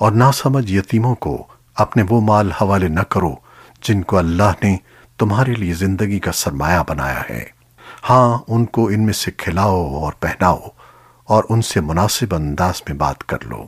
اور نہ سمجھ یتیموں کو اپنے وہ مال حوالے نہ کرو جن کو اللہ نے تمہارے لیے زندگی کا سرمایہ بنایا ہے۔ ہاں ان کو ان میں سے کھلاؤ اور پہناؤ اور ان سے مناسب انداز میں بات کر لو۔